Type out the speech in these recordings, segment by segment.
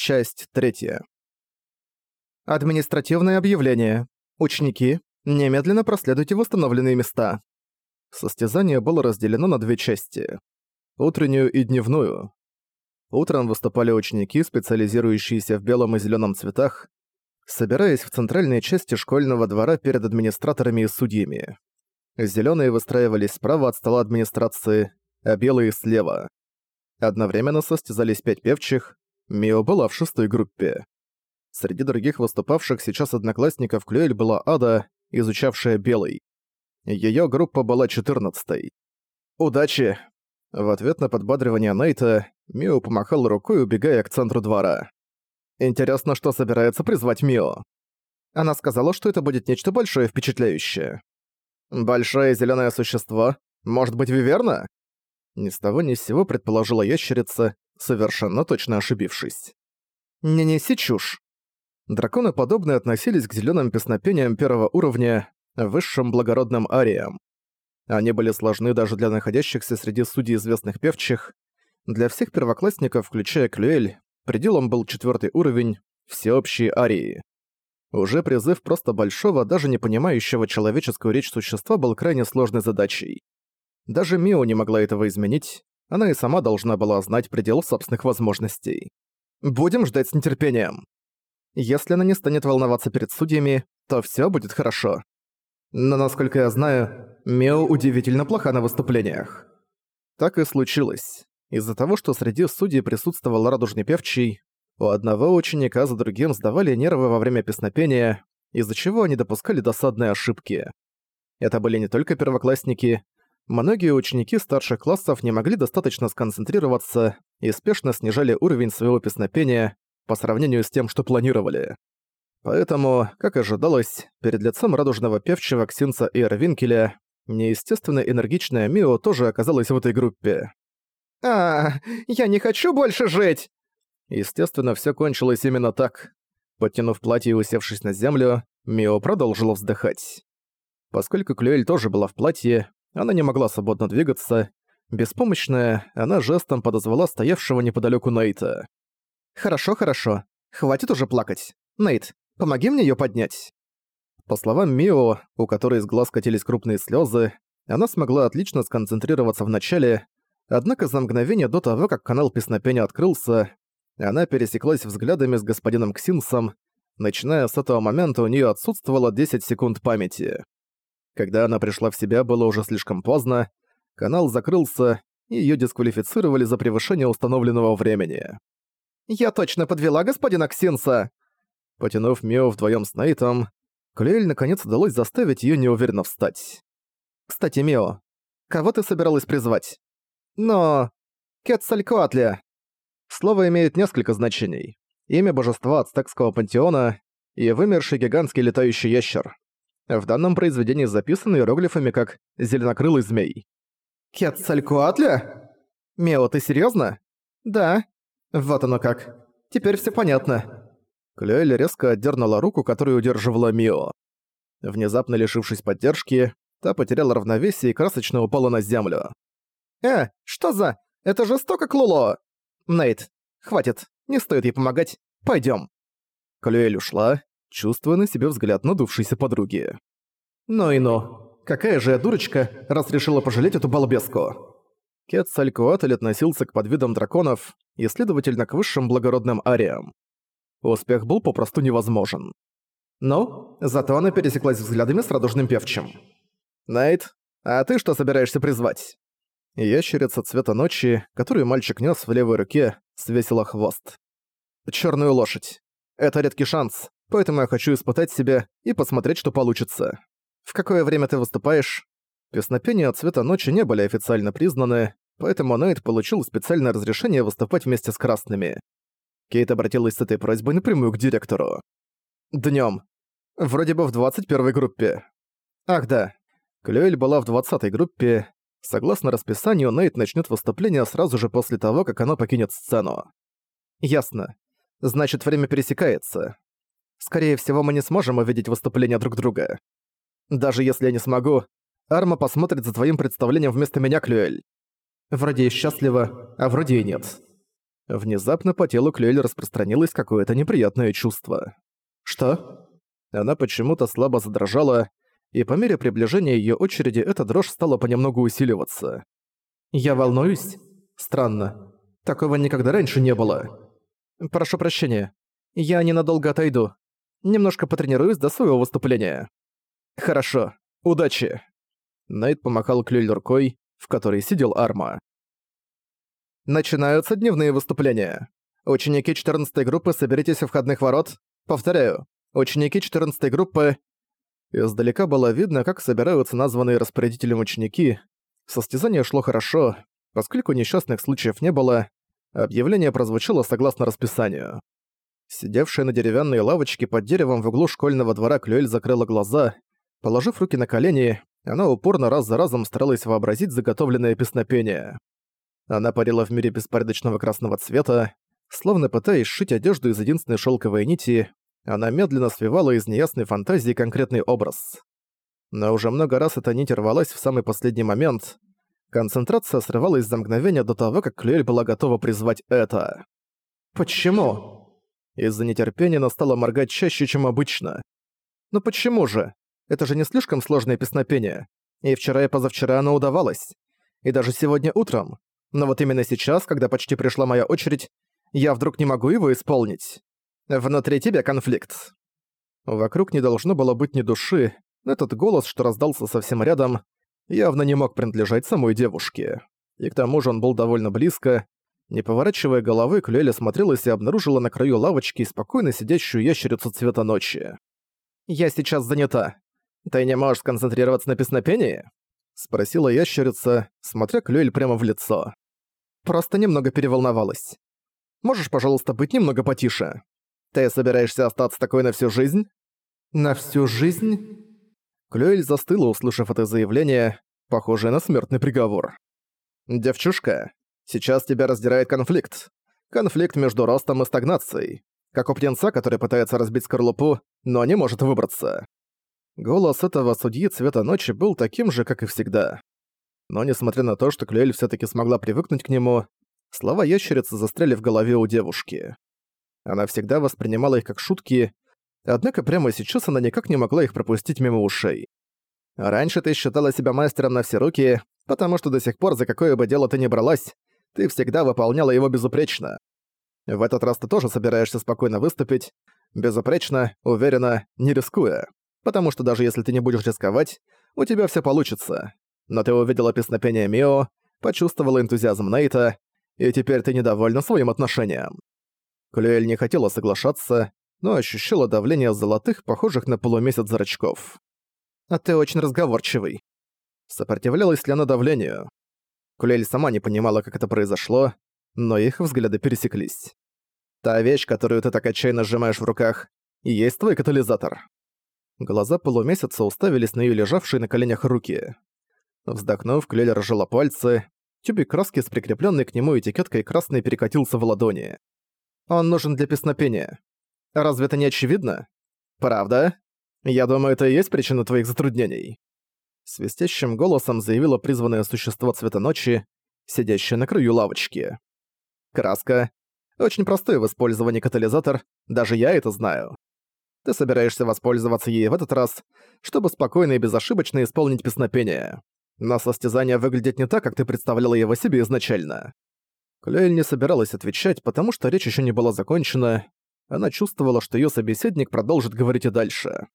Часть третья. Административное объявление. Ученики, немедленно проследуйте в установленные места. Состязание было разделено на две части. Утреннюю и дневную. Утром выступали ученики, специализирующиеся в белом и зеленом цветах, собираясь в центральной части школьного двора перед администраторами и судьями. Зеленые выстраивались справа от стола администрации, а белые слева. Одновременно состязались пять певчих, Мио была в шестой группе. Среди других выступавших сейчас одноклассников Клюэль была Ада, изучавшая белый. Её группа была четырнадцатой. «Удачи!» В ответ на подбадривание Нейта, Мио помахал рукой, убегая к центру двора. «Интересно, что собирается призвать Мио?» Она сказала, что это будет нечто большое и впечатляющее. «Большое зелёное существо? Может быть, Виверна?» Ни с того ни с сего предположила ящерица, совершенно точно ошибившись. «Не неси чушь». Драконы подобные относились к зелёным песнопениям первого уровня, высшим благородным ариям. Они были сложны даже для находящихся среди судей известных певчих. Для всех первоклассников, включая Клюэль, пределом был четвёртый уровень всеобщей арии. Уже призыв просто большого, даже не понимающего человеческую речь существа был крайне сложной задачей. Даже Мио не могла этого изменить, она и сама должна была знать предел собственных возможностей. Будем ждать с нетерпением. Если она не станет волноваться перед судьями, то всё будет хорошо. Но насколько я знаю, Мео удивительно плоха на выступлениях. Так и случилось. Из-за того, что среди судей присутствовал радужный певчий, у одного ученика за другим сдавали нервы во время песнопения, из-за чего они допускали досадные ошибки. Это были не только первоклассники, Многие ученики старших классов не могли достаточно сконцентрироваться и спешно снижали уровень своего песнопения по сравнению с тем, что планировали. Поэтому, как ожидалось, перед лицом радужного певчего Ксинца и Эрвинкеля неестественно энергичная Мио тоже оказалась в этой группе. «А, я не хочу больше жить!» Естественно, все кончилось именно так. Подтянув платье и усевшись на землю, Мио продолжила вздыхать. Поскольку Клюэль тоже была в платье, она не могла свободно двигаться. Беспомощная, она жестом подозвала стоявшего неподалёку Нейта. «Хорошо, хорошо. Хватит уже плакать. Нейт, помоги мне её поднять». По словам Мио, у которой из глаз катились крупные слёзы, она смогла отлично сконцентрироваться в начале, однако за мгновение до того, как канал песнопения открылся, она пересеклась взглядами с господином Ксинсом, начиная с этого момента у неё отсутствовало 10 секунд памяти. Когда она пришла в себя, было уже слишком поздно, канал закрылся, и её дисквалифицировали за превышение установленного времени. «Я точно подвела господина Ксинса!» Потянув Мио вдвоем с Нейтом, Клюэль наконец удалось заставить её неуверенно встать. «Кстати, Мио, кого ты собиралась призвать?» «Но... Кетцалькоатля!» Слово имеет несколько значений. Имя божества ацтекского пантеона и вымерший гигантский летающий ящер. В данном произведении записаны иероглифами как «зеленокрылый змей». «Кетцалькуатля? Мео, ты серьёзно?» «Да». «Вот оно как. Теперь всё понятно». Клюэль резко отдернула руку, которую удерживала Мио. Внезапно лишившись поддержки, та потеряла равновесие и красочно упала на землю. «Э, что за? Это жестоко, Клуло!» «Нейт, хватит, не стоит ей помогать. Пойдём». Клюэль ушла, чувствуя на себе взгляд надувшейся подруги. «Ну и ну. Какая же я дурочка, раз решила пожалеть эту балбеску!» Кетцалькуатль относился к подвидам драконов и, следовательно, к высшим благородным ариям. Успех был попросту невозможен. «Ну, зато она пересеклась взглядами с радужным певчим». «Найт, а ты что собираешься призвать?» Ящерица цвета ночи, которую мальчик нес в левой руке, свесила хвост. Черную лошадь. Это редкий шанс поэтому я хочу испытать себя и посмотреть, что получится. В какое время ты выступаешь? Песнопения цвета ночи не были официально признаны, поэтому Найт получил специальное разрешение выступать вместе с красными. Кейт обратилась с этой просьбой напрямую к директору. Днём. Вроде бы в 21 группе. Ах да. Клюэль была в 20 группе. Согласно расписанию, Нейт начнёт выступление сразу же после того, как она покинет сцену. Ясно. Значит, время пересекается. Скорее всего, мы не сможем увидеть выступления друг друга. Даже если я не смогу, Арма посмотрит за твоим представлением вместо меня, Клюэль. Вроде и счастлива, а вроде и нет. Внезапно по телу Клюэль распространилось какое-то неприятное чувство. «Что?» Она почему-то слабо задрожала, и по мере приближения её очереди эта дрожь стала понемногу усиливаться. «Я волнуюсь? Странно. Такого никогда раньше не было. Прошу прощения. Я ненадолго отойду. Немножко потренируюсь до своего выступления». «Хорошо. Удачи!» Найт помахал Клюэль рукой, в которой сидел Арма. Начинаются дневные выступления. Ученики 14 группы, соберитесь у входных ворот. Повторяю, ученики 14 группы... Издалека было видно, как собираются названные распорядителем ученики. Состязание шло хорошо, поскольку несчастных случаев не было, объявление прозвучало согласно расписанию. Сидевшая на деревянной лавочке под деревом в углу школьного двора Клюэль закрыла глаза. Положив руки на колени, она упорно раз за разом старалась вообразить заготовленное песнопение. Она парила в мире беспорядочного красного цвета, словно пытаясь сшить одежду из единственной шелковой нити, она медленно свивала из неясной фантазии конкретный образ. Но уже много раз эта нить рвалась в самый последний момент. Концентрация срывалась за мгновение до того, как Клюэль была готова призвать это. «Почему?» Из-за нетерпения она стала моргать чаще, чем обычно. «Ну почему же? Это же не слишком сложное песнопение. И вчера и позавчера оно удавалось. И даже сегодня утром. Но вот именно сейчас, когда почти пришла моя очередь, я вдруг не могу его исполнить. Внутри тебя конфликт. Вокруг не должно было быть ни души, этот голос, что раздался совсем рядом, явно не мог принадлежать самой девушке. И к тому же он был довольно близко. Не поворачивая головы, Клюэля смотрелась и обнаружила на краю лавочки спокойно сидящую ящерицу цвета ночи. «Я сейчас занята. Ты не можешь сконцентрироваться на песнопении?» Спросила ящерица, смотря Клюэль прямо в лицо. Просто немного переволновалась. Можешь, пожалуйста, быть немного потише? Ты собираешься остаться такой на всю жизнь? На всю жизнь? Клюэль застыла, услышав это заявление, похожее на смертный приговор. «Девчушка, сейчас тебя раздирает конфликт. Конфликт между ростом и стагнацией. Как у птенца, который пытается разбить скорлупу, но не может выбраться. Голос этого судьи цвета ночи был таким же, как и всегда. Но несмотря на то, что Клюэль все таки смогла привыкнуть к нему, слова ящерицы застряли в голове у девушки. Она всегда воспринимала их как шутки, однако прямо сейчас она никак не могла их пропустить мимо ушей. «Раньше ты считала себя мастером на все руки, потому что до сих пор за какое бы дело ты ни бралась, ты всегда выполняла его безупречно. В этот раз ты тоже собираешься спокойно выступить, безупречно, уверенно, не рискуя потому что даже если ты не будешь рисковать, у тебя все получится. Но ты увидела песнопение Мио, почувствовала энтузиазм Нейта, и теперь ты недовольна своим отношением. Клюэль не хотела соглашаться, но ощущала давление золотых, похожих на полумесяц зрачков. «А ты очень разговорчивый». Сопротивлялась ли она давлению? Клюэль сама не понимала, как это произошло, но их взгляды пересеклись. «Та вещь, которую ты так отчаянно сжимаешь в руках, и есть твой катализатор». Глаза полумесяца уставились на её лежавшие на коленях руки. Вздохнув, Клель разжала пальцы. Тюбик краски с прикреплённой к нему этикеткой красной перекатился в ладони. «Он нужен для песнопения. Разве это не очевидно? Правда? Я думаю, это и есть причина твоих затруднений». Свистящим голосом заявило призванное существо цвета ночи, сидящее на краю лавочки. «Краска. Очень простой в использовании катализатор, даже я это знаю. Ты собираешься воспользоваться ей в этот раз, чтобы спокойно и безошибочно исполнить песнопение. Но состязание выглядит не так, как ты представляла его себе изначально. Клюэль не собиралась отвечать, потому что речь еще не была закончена. Она чувствовала, что ее собеседник продолжит говорить и дальше.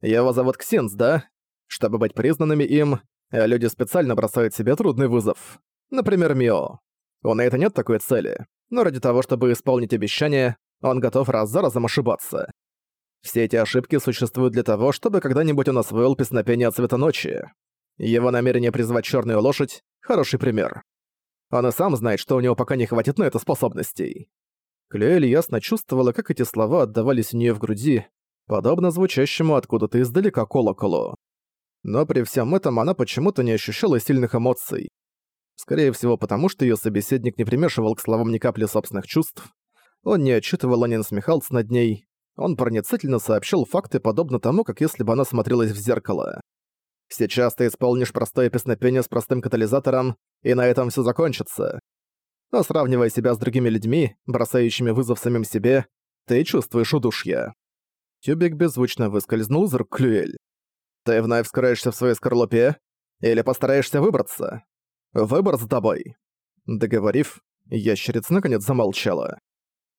«Его зовут Ксенс, да? Чтобы быть признанными им, люди специально бросают себе трудный вызов. Например, Мио. У Нейта нет такой цели, но ради того, чтобы исполнить обещание, он готов раз за разом ошибаться. Все эти ошибки существуют для того, чтобы когда-нибудь он освоил песнопение цвета ночи. Его намерение призвать черную лошадь — хороший пример. Он и сам знает, что у него пока не хватит на это способностей. Клюэль ясно чувствовала, как эти слова отдавались у нее в груди, подобно звучащему откуда-то издалека колоколу. Но при всем этом она почему-то не ощущала сильных эмоций. Скорее всего, потому что ее собеседник не примешивал к словам ни капли собственных чувств. Он не отчитывал, а не насмехался над ней. Он проницательно сообщил факты, подобно тому, как если бы она смотрелась в зеркало. «Сейчас ты исполнишь простое песнопение с простым катализатором, и на этом все закончится. но сравнивая себя с другими людьми, бросающими вызов самим себе, ты чувствуешь удушье. Тюбик беззвучно выскользнул из рук Клюэль. «Ты вновь скроешься в своей скорлупе? Или постараешься выбраться? Выбор за тобой». Договорив, ящерица наконец замолчала.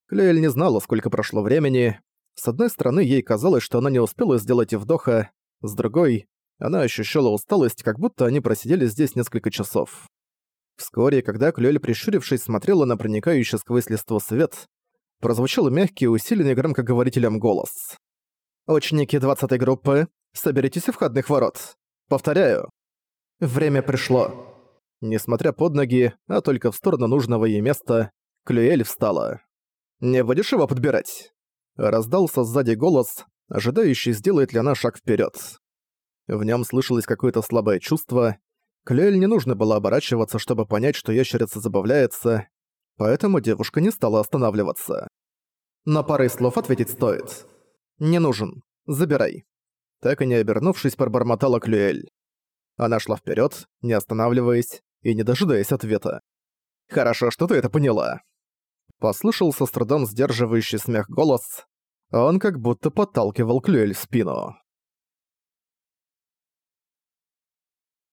Клюэль не знала, сколько прошло времени. С одной стороны, ей казалось, что она не успела сделать и вдоха, с другой, она ощущала усталость, как будто они просидели здесь несколько часов. Вскоре, когда Клюэль, прищурившись, смотрела на проникающий сквозь листво свет, прозвучал мягкий, усиленный громкоговорителем голос. «Ученики 20-й группы, соберитесь у входных ворот. Повторяю. Время пришло». Несмотря под ноги, а только в сторону нужного ей места, Клюэль встала. «Не будешь его подбирать?» Раздался сзади голос, ожидающий, сделает ли она шаг вперед. В нем слышалось какое-то слабое чувство. Клюэль не нужно было оборачиваться, чтобы понять, что ящерица забавляется, поэтому девушка не стала останавливаться. Но парой слов ответить стоит. «Не нужен. Забирай». Так и не обернувшись, пробормотала Клюэль. Она шла вперед, не останавливаясь и не дожидаясь ответа. «Хорошо, что ты это поняла». Послышался с трудом сдерживающий смех голос. Он как будто подталкивал Клюэль в спину.